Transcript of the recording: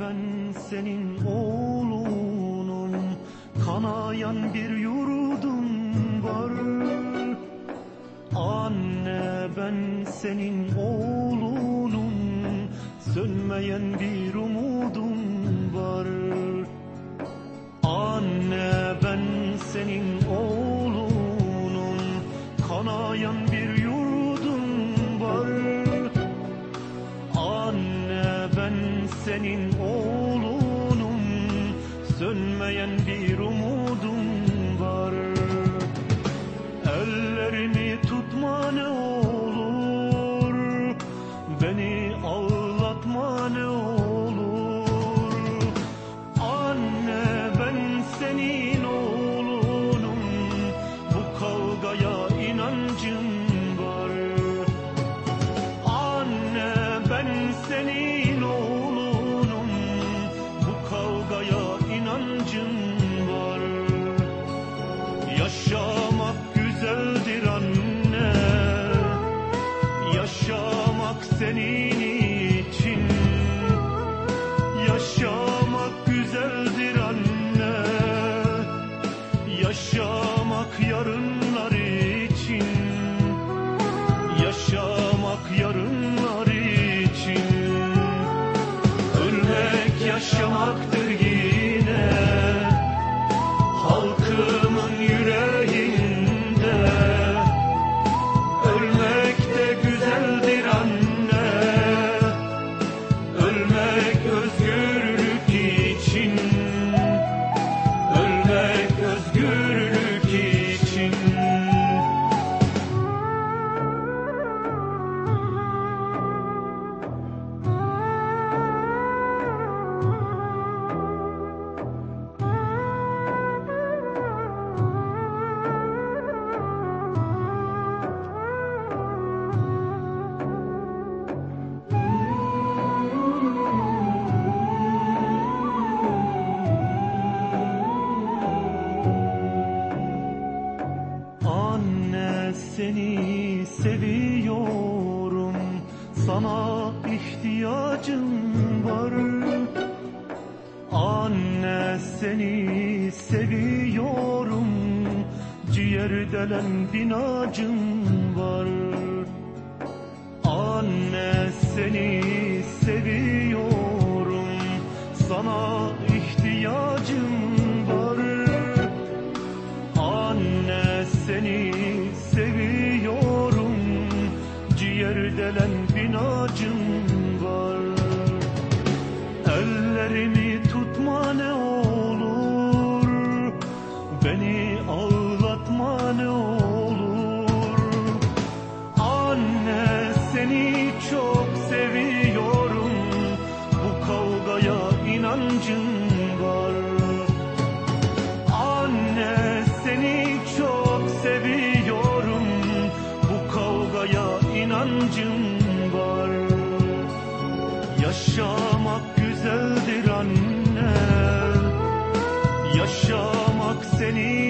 ben senin oğlunum. Kanayan bir yurdum var. Anne ben senin oğlunum. Sönmeyen bir umudum var. Anne ben senin oğlunum. Kanayan bir yurdum var. Anne ben senin oğlunum Sönmeyen Yaşamak güzeldir anne. Yaşamak senin için. Yaşamak güzeldir anne. Yaşamak yarınlar için. Yaşamak yarınlar için. Ölmek yaşamaktır seviyorum. Sana ihtiyacım var. Anne seni seviyorum. Ciğer delen binacım var. Anne seni seviyorum Ciğer delen binacım var. Ellerimi tutma ne olur. Beni ağlatma ne olur. Anne seni çok seviyorum. Bu kavgaya inancım var. Anne seni çok seviyorum. Bu kavgaya inancım var. Yaşamak güzeldir anne. Yaşamak seni